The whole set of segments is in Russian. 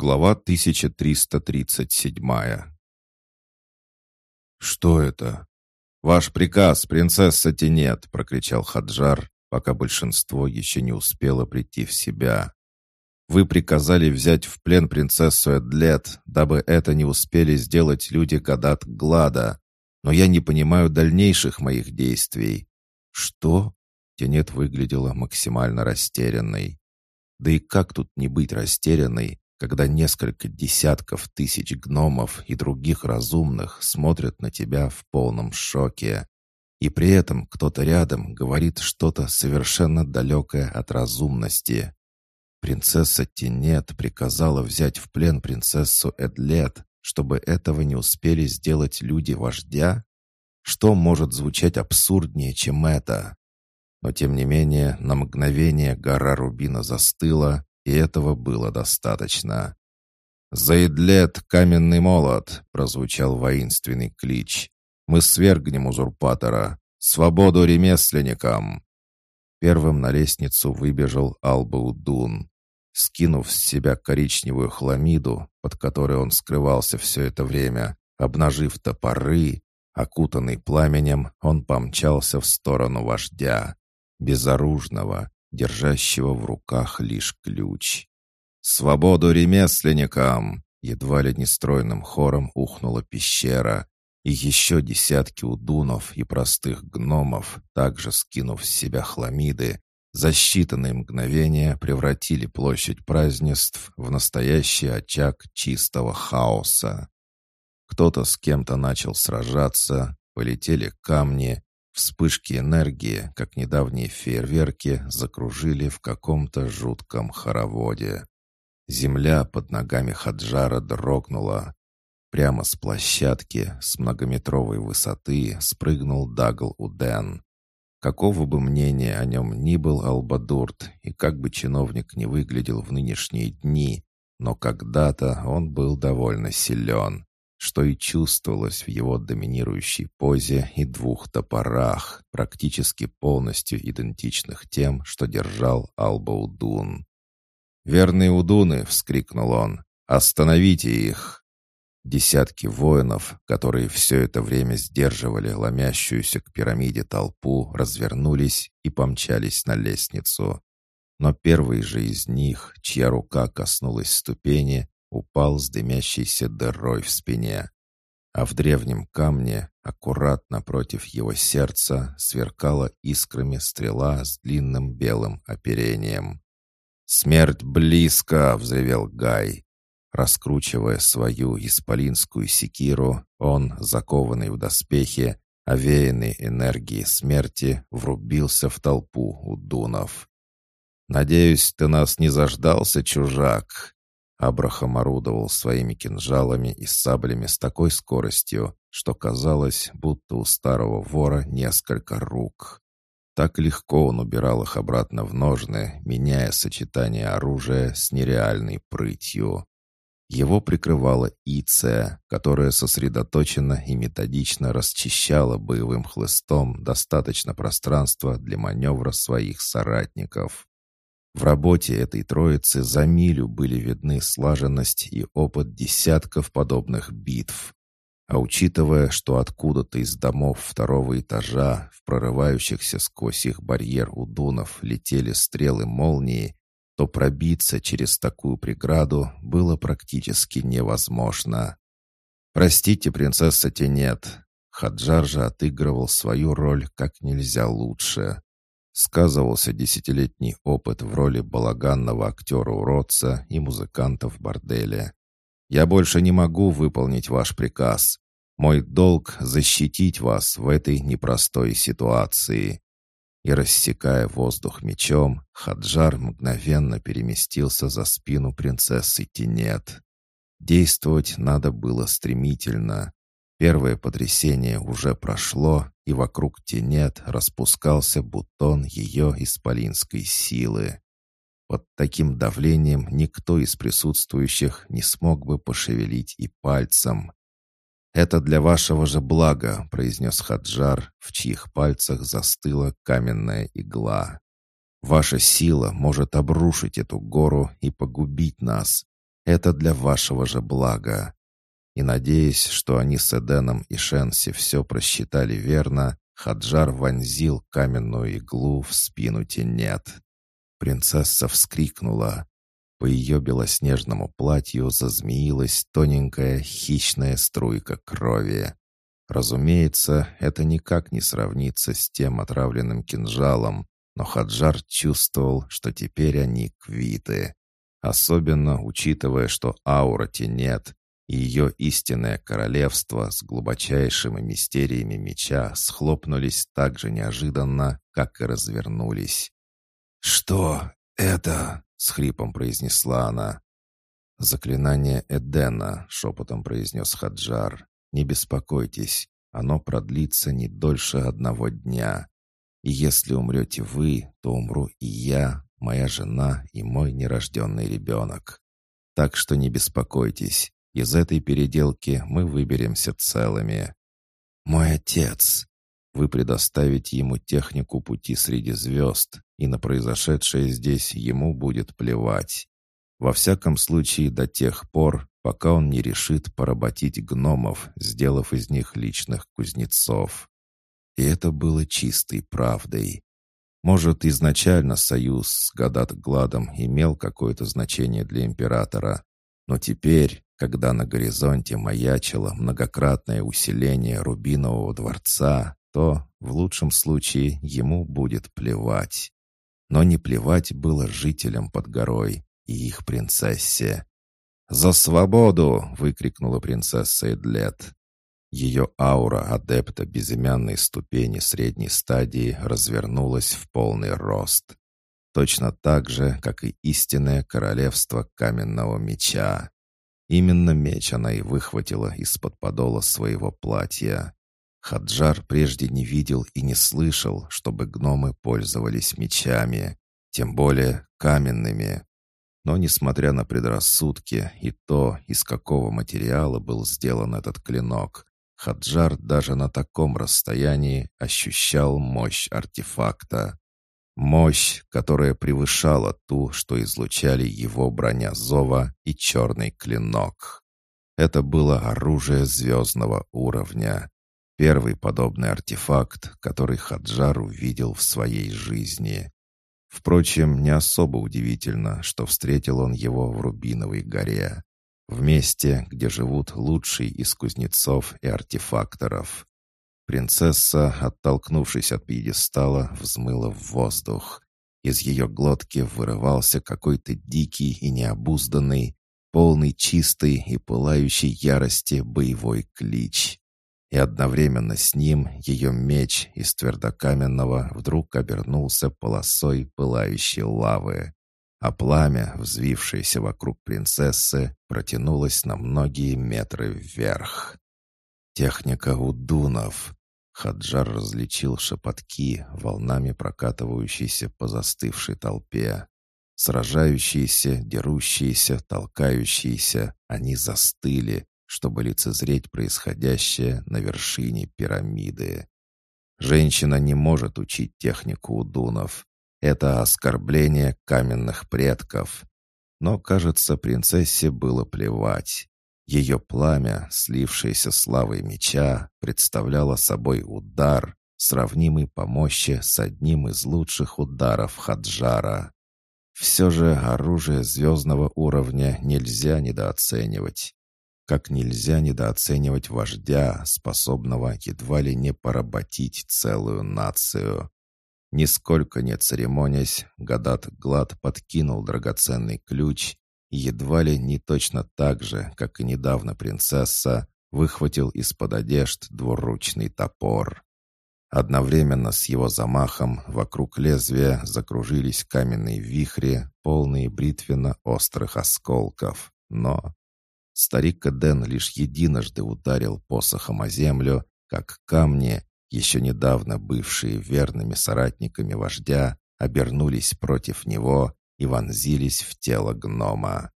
Глава 1337 «Что это?» «Ваш приказ, принцесса Тенет!» — прокричал Хаджар, пока большинство еще не успело прийти в себя. «Вы приказали взять в плен принцессу Эдлет, дабы это не успели сделать люди Гадат Глада, но я не понимаю дальнейших моих действий». «Что?» — Тенет выглядела максимально растерянной. «Да и как тут не быть растерянной, когда несколько десятков тысяч гномов и других разумных смотрят на тебя в полном шоке. И при этом кто-то рядом говорит что-то совершенно далекое от разумности. Принцесса Тинет приказала взять в плен принцессу Эдлет, чтобы этого не успели сделать люди-вождя? Что может звучать абсурднее, чем это? Но тем не менее, на мгновение гора Рубина застыла, и этого было достаточно. «Заидлет каменный молот!» — прозвучал воинственный клич. «Мы свергнем узурпатора! Свободу ремесленникам!» Первым на лестницу выбежал Албаудун. Скинув с себя коричневую хламиду, под которой он скрывался все это время, обнажив топоры, окутанный пламенем, он помчался в сторону вождя, безоружного, держащего в руках лишь ключ. «Свободу ремесленникам!» Едва ли нестройным хором ухнула пещера, и еще десятки удунов и простых гномов, также скинув с себя хламиды, за считанные мгновения превратили площадь празднеств в настоящий очаг чистого хаоса. Кто-то с кем-то начал сражаться, полетели камни, Вспышки энергии, как недавние фейерверки, закружили в каком-то жутком хороводе. Земля под ногами Хаджара дрогнула. Прямо с площадки, с многометровой высоты, спрыгнул Дагл Уден. Какого бы мнения о нем ни был Албадурт, и как бы чиновник не выглядел в нынешние дни, но когда-то он был довольно силен что и чувствовалось в его доминирующей позе и двух топорах, практически полностью идентичных тем, что держал Албаудун. «Верные удуны!» — вскрикнул он. «Остановите их!» Десятки воинов, которые все это время сдерживали ломящуюся к пирамиде толпу, развернулись и помчались на лестницу. Но первый же из них, чья рука коснулась ступени, упал с дымящейся дырой в спине. А в древнем камне, аккуратно против его сердца, сверкала искрами стрела с длинным белым оперением. «Смерть близко!» — взревел Гай. Раскручивая свою исполинскую секиру, он, закованный в доспехи, овеянный энергией смерти, врубился в толпу удунов. «Надеюсь, ты нас не заждался, чужак?» Абрахам орудовал своими кинжалами и саблями с такой скоростью, что казалось, будто у старого вора несколько рук. Так легко он убирал их обратно в ножны, меняя сочетание оружия с нереальной прытью. Его прикрывала Иция, которая сосредоточенно и методично расчищала боевым хлыстом достаточно пространства для маневра своих соратников. В работе этой троицы за милю были видны слаженность и опыт десятков подобных битв. А учитывая, что откуда-то из домов второго этажа, в прорывающихся сквозь их барьер удунов, летели стрелы молнии, то пробиться через такую преграду было практически невозможно. «Простите, принцесса Тенет», Хаджар же отыгрывал свою роль как нельзя лучше сказывался десятилетний опыт в роли балаганного актера-уродца и музыканта в борделе. «Я больше не могу выполнить ваш приказ. Мой долг — защитить вас в этой непростой ситуации». И, рассекая воздух мечом, Хаджар мгновенно переместился за спину принцессы Тинет. Действовать надо было стремительно. Первое потрясение уже прошло, и вокруг тенет распускался бутон ее исполинской силы. Под таким давлением никто из присутствующих не смог бы пошевелить и пальцем. «Это для вашего же блага», — произнес Хаджар, в чьих пальцах застыла каменная игла. «Ваша сила может обрушить эту гору и погубить нас. Это для вашего же блага. И надеясь, что они с Эденом и Шенси все просчитали верно, Хаджар вонзил каменную иглу в спину тенет. Принцесса вскрикнула. По ее белоснежному платью зазмеилась тоненькая хищная струйка крови. Разумеется, это никак не сравнится с тем отравленным кинжалом, но Хаджар чувствовал, что теперь они квиты. Особенно учитывая, что аура тенет и ее истинное королевство с глубочайшими мистериями меча схлопнулись так же неожиданно, как и развернулись. «Что это?» — с хрипом произнесла она. «Заклинание Эдена», — шепотом произнес Хаджар. «Не беспокойтесь, оно продлится не дольше одного дня. И если умрете вы, то умру и я, моя жена и мой нерожденный ребенок. Так что не беспокойтесь, из этой переделки мы выберемся целыми. Мой отец. Вы предоставите ему технику пути среди звезд, и на произошедшее здесь ему будет плевать. Во всяком случае, до тех пор, пока он не решит поработить гномов, сделав из них личных кузнецов. И это было чистой правдой. Может, изначально союз с Гадат-Гладом имел какое-то значение для императора, но теперь, когда на горизонте маячило многократное усиление Рубинового дворца, то, в лучшем случае, ему будет плевать. Но не плевать было жителям под горой и их принцессе. «За свободу!» — выкрикнула принцесса Эдлет. Ее аура адепта безымянной ступени средней стадии развернулась в полный рост. Точно так же, как и истинное королевство каменного меча. Именно меч она и выхватила из-под подола своего платья. Хаджар прежде не видел и не слышал, чтобы гномы пользовались мечами, тем более каменными. Но, несмотря на предрассудки и то, из какого материала был сделан этот клинок, Хаджар даже на таком расстоянии ощущал мощь артефакта. Мощь, которая превышала ту, что излучали его броня Зова и черный клинок. Это было оружие звездного уровня. Первый подобный артефакт, который Хаджар увидел в своей жизни. Впрочем, не особо удивительно, что встретил он его в Рубиновой горе, в месте, где живут лучшие из кузнецов и артефакторов. Принцесса, оттолкнувшись от пьедестала, взмыла в воздух. Из ее глотки вырывался какой-то дикий и необузданный, полный чистой и пылающей ярости боевой клич. И одновременно с ним ее меч из твердокаменного вдруг обернулся полосой пылающей лавы, а пламя, взвившееся вокруг принцессы, протянулось на многие метры вверх. Техника удунов. Хаджар различил шепотки, волнами прокатывающиеся по застывшей толпе. Сражающиеся, дерущиеся, толкающиеся, они застыли, чтобы лицезреть происходящее на вершине пирамиды. Женщина не может учить технику удунов. Это оскорбление каменных предков. Но, кажется, принцессе было плевать. Ее пламя, слившееся с лавой меча, представляло собой удар, сравнимый по мощи с одним из лучших ударов Хаджара. Все же оружие звездного уровня нельзя недооценивать. Как нельзя недооценивать вождя, способного едва ли не поработить целую нацию. Нисколько не церемонясь, Гадат Глад подкинул драгоценный ключ едва ли не точно так же, как и недавно принцесса, выхватил из-под одежд двуручный топор. Одновременно с его замахом вокруг лезвия закружились каменные вихри, полные бритвенно-острых осколков. Но старик Эден лишь единожды ударил посохом о землю, как камни, еще недавно бывшие верными соратниками вождя, обернулись против него и вонзились в тело гнома.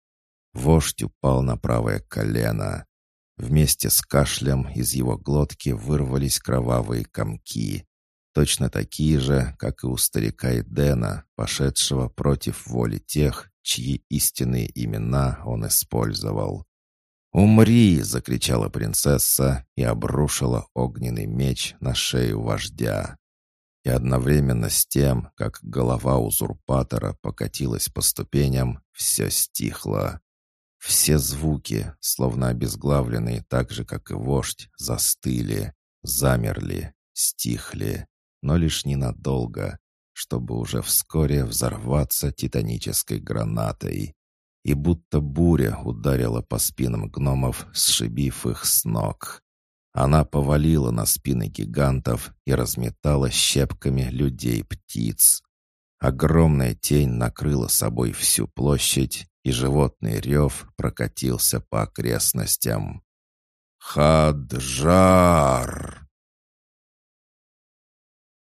Вождь упал на правое колено. Вместе с кашлем из его глотки вырвались кровавые комки. точно такие же, как и у старика Эдена, пошедшего против воли тех, чьи истинные имена он использовал. «Умри!» — закричала принцесса и обрушила огненный меч на шею вождя. И одновременно с тем, как голова узурпатора покатилась по ступеням, все стихло. Все звуки, словно обезглавленные так же, как и вождь, застыли, замерли, стихли, но лишь ненадолго, чтобы уже вскоре взорваться титанической гранатой. И будто буря ударила по спинам гномов, сшибив их с ног. Она повалила на спины гигантов и разметала щепками людей-птиц. Огромная тень накрыла собой всю площадь, и животный рев прокатился по окрестностям. «Хаджар!»